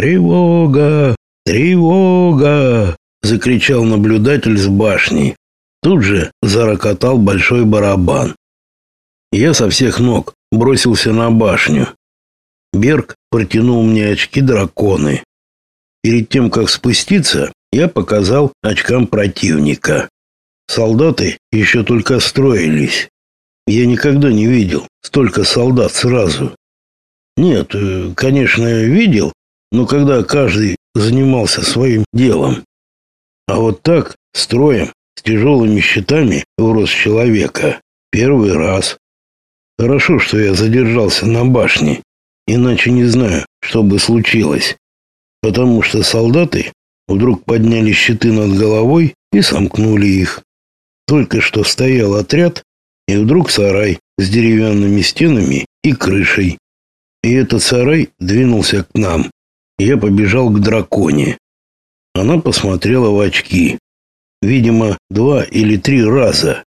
«Тревога! Тревога!» — закричал наблюдатель с башни. Тут же зарокотал большой барабан. Я со всех ног бросился на башню. Берг протянул мне очки драконы. Перед тем, как спуститься, я показал очкам противника. Солдаты еще только строились. Я никогда не видел столько солдат сразу. Нет, э, конечно, видел, но когда каждый занимался своим делом. А вот так, строем, с тяжелыми щитами в рост человека, первый раз. Хорошо, что я задержался на башне, иначе не знаю, что бы случилось. Потому что солдаты вдруг подняли щиты над головой и сомкнули их. Только что стоял отряд, и вдруг сарай с деревянными стенами и крышей. И этот сарай двинулся к нам. Я побежал к драконе. Она посмотрела в очки. Видимо, два или три раза.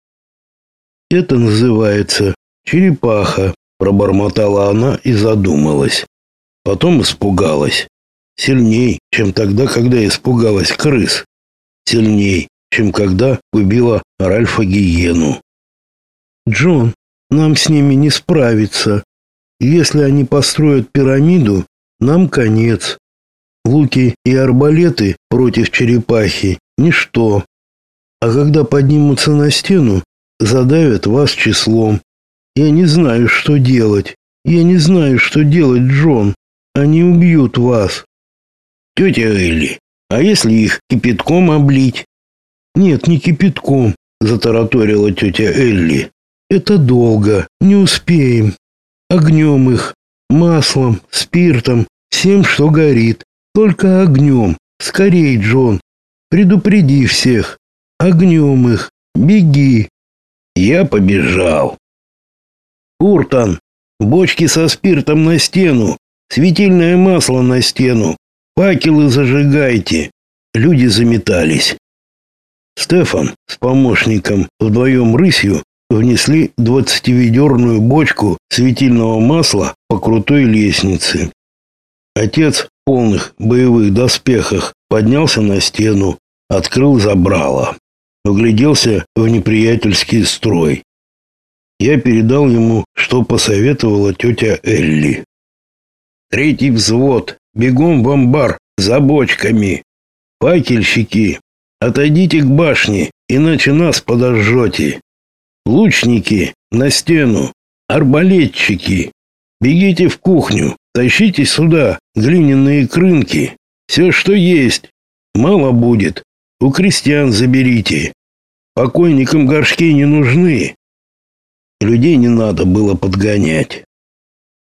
Это называется черепаха, пробормотала она и задумалась. Потом испугалась. Сильней, чем тогда, когда испугалась крыс. Сильней, чем когда убила Ральфа Гиену. Джон, нам с ними не справиться. Если они построят пирамиду, нам конец. Луки и арбалеты против черепахи – ничто. А когда поднимутся на стену, задавят вас числом. Я не знаю, что делать. Я не знаю, что делать, Джон. Они убьют вас. Тетя Элли, а если их кипятком облить? Нет, не кипятком, затараторила тетя Элли. Это долго, не успеем. Огнем их, маслом, спиртом, всем, что горит. Только огнем. Скорей, Джон. Предупреди всех. Огнем их. Беги. Я побежал. Куртан, бочки со спиртом на стену, светильное масло на стену, факелы зажигайте. Люди заметались. Стефан с помощником вдвоем рысью внесли двадцативедерную бочку светильного масла по крутой лестнице. Отец в полных боевых доспехах поднялся на стену, открыл забрало, угляделся в неприятельский строй. Я передал ему, что посоветовала тетя Элли. Третий взвод, бегом в амбар за бочками. Факельщики, отойдите к башне, иначе нас подожжете. Лучники на стену, арбалетчики. Бегите в кухню, тащите сюда глиняные крынки, все, что есть. Мало будет, у крестьян заберите. Покойникам горшки не нужны. Людей не надо было подгонять.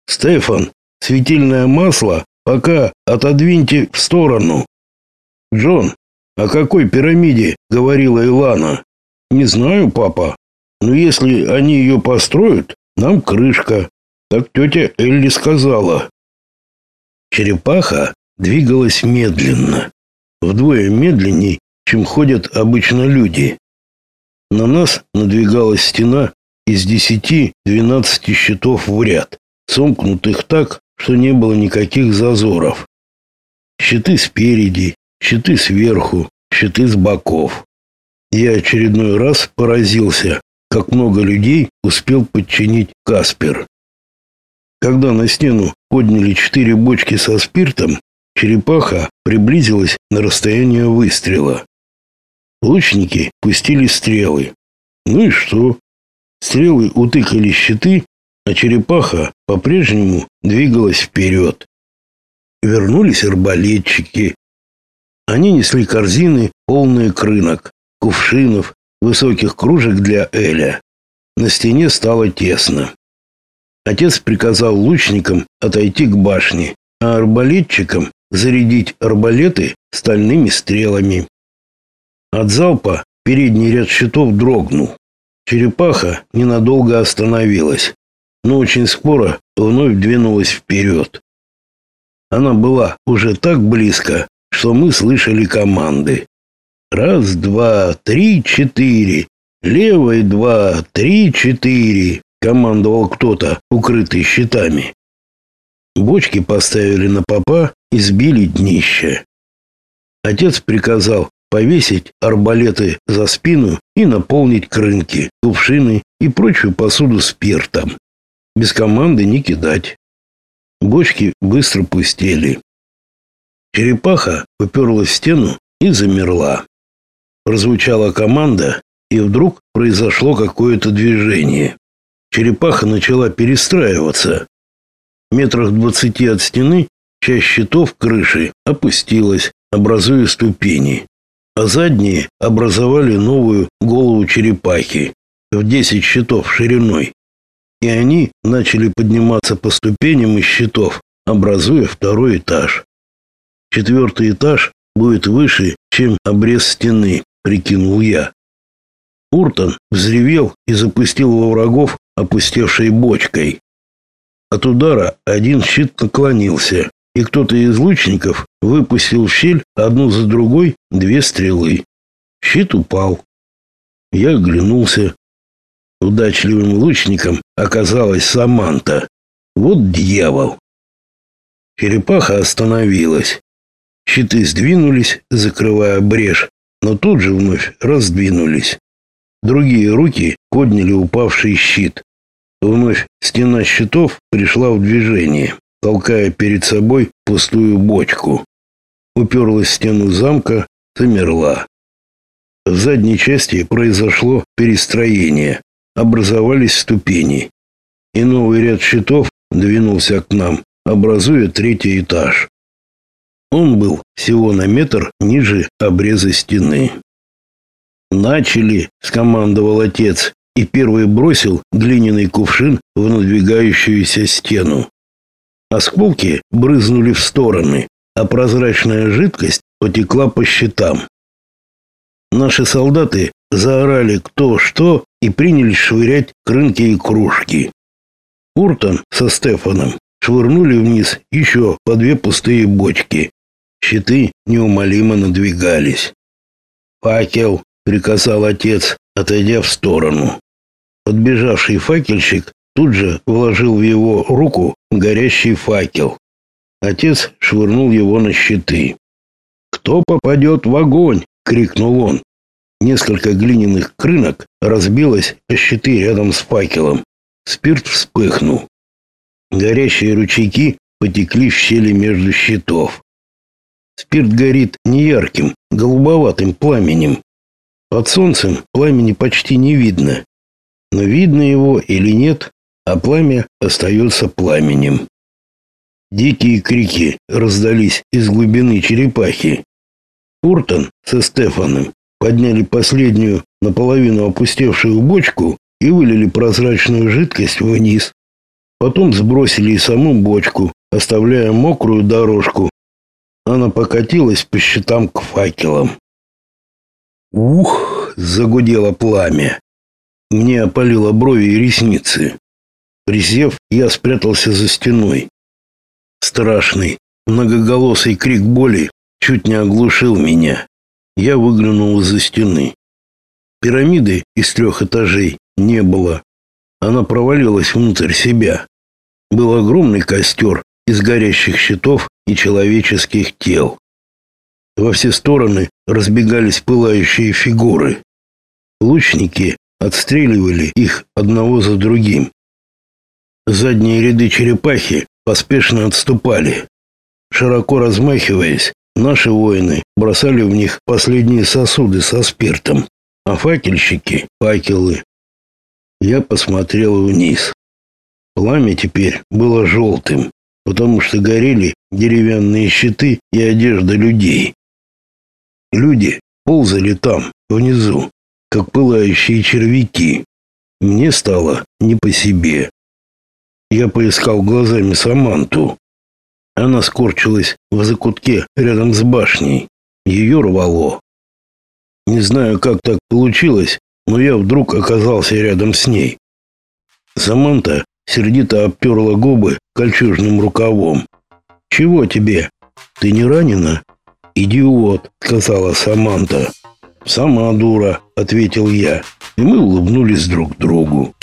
Стефан, светильное масло пока отодвиньте в сторону. Джон, о какой пирамиде говорила Илана? Не знаю, папа. Но если они ее построят, нам крышка. Так тетя Элли сказала. Черепаха двигалась медленно, вдвое медленней, чем ходят обычно люди. На нас надвигалась стена из десяти-двенадцати щитов в ряд, сомкнутых так, что не было никаких зазоров. Щиты спереди, щиты сверху, щиты с боков. Я очередной раз поразился, как много людей успел подчинить Каспер. Когда на стену подняли четыре бочки со спиртом, черепаха приблизилась на расстояние выстрела. Лучники пустили стрелы. Ну и что? Стрелы утыкали щиты, а черепаха по-прежнему двигалась вперед. Вернулись арбалетчики. Они несли корзины, полные крынок, кувшинов, высоких кружек для Эля. На стене стало тесно. Отец приказал лучникам отойти к башне, а арбалетчикам зарядить арбалеты стальными стрелами. От залпа передний ряд щитов дрогнул. Черепаха ненадолго остановилась, но очень скоро вновь двинулась вперед. Она была уже так близко, что мы слышали команды. Раз, два, три, четыре. Левой два, три, четыре. Командовал кто-то, укрытый щитами. Бочки поставили на попа и сбили днище. Отец приказал повесить арбалеты за спину и наполнить крынки, кувшины и прочую посуду спиртом. Без команды не кидать. Бочки быстро пустели. Черепаха уперлась в стену и замерла. Прозвучала команда, и вдруг произошло какое-то движение. Черепаха начала перестраиваться. Метрах двадцати от стены часть щитов крыши опустилась, образуя ступени, а задние образовали новую голову черепахи в 10 щитов шириной. И они начали подниматься по ступеням из щитов, образуя второй этаж. Четвертый этаж будет выше, чем обрез стены, прикинул я. Уртон взревел и запустил во врагов опустевшей бочкой. От удара один щит наклонился, и кто-то из лучников выпустил в щель одну за другой две стрелы. Щит упал. Я оглянулся. Удачливым лучником оказалась Саманта. Вот дьявол. Черепаха остановилась. Щиты сдвинулись, закрывая брешь, но тут же вновь раздвинулись. Другие руки подняли упавший щит. Вновь стена щитов пришла в движение, толкая перед собой пустую бочку. Уперлась в стену замка, замерла. В задней части произошло перестроение, образовались ступени, и новый ряд щитов двинулся к нам, образуя третий этаж. Он был всего на метр ниже обреза стены. «Начали!» — скомандовал отец, и первый бросил глиняный кувшин в надвигающуюся стену. Осколки брызнули в стороны, а прозрачная жидкость потекла по щитам. Наши солдаты заорали кто что и принялись швырять крынки и кружки. Уртон со Стефаном швырнули вниз еще по две пустые бочки. Щиты неумолимо надвигались. «Факел!» — приказал отец, отойдя в сторону. Подбежавший факельщик тут же вложил в его руку горящий факел. Отец швырнул его на щиты. «Кто попадет в огонь?» — крикнул он. Несколько глиняных крынок разбилось о щиты рядом с факелом. Спирт вспыхнул. Горящие ручейки потекли в щели между щитов. Спирт горит неярким, голубоватым пламенем. Под солнцем пламени почти не видно. Но видно его или нет, а пламя остается пламенем. Дикие крики раздались из глубины черепахи. Уртон со Стефаном подняли последнюю наполовину опустевшую бочку и вылили прозрачную жидкость вниз. Потом сбросили и саму бочку, оставляя мокрую дорожку она покатилась по щитам к факелам. Ух, загудело пламя. Мне опалило брови и ресницы. Присев, я спрятался за стеной. Страшный, многоголосый крик боли чуть не оглушил меня. Я выглянул из-за стены. Пирамиды из трех этажей не было. Она провалилась внутрь себя. Был огромный костер из горящих щитов и человеческих тел. Во все стороны разбегались пылающие фигуры. Лучники отстреливали их одного за другим. Задние ряды черепахи поспешно отступали. Широко размахиваясь, наши воины бросали в них последние сосуды со спиртом, а факельщики — факелы. Я посмотрел вниз. Пламя теперь было желтым, потому что горели деревянные щиты и одежда людей. Люди ползали там, внизу, как пылающие червяки. Мне стало не по себе. Я поискал глазами Саманту. Она скорчилась в закутке рядом с башней. Ее рвало. Не знаю, как так получилось, но я вдруг оказался рядом с ней. Саманта сердито обтерла губы кольчужным рукавом. Чего тебе? Ты не ранена? Идиот, сказала Саманта. Сама дура, ответил я, и мы улыбнулись друг другу.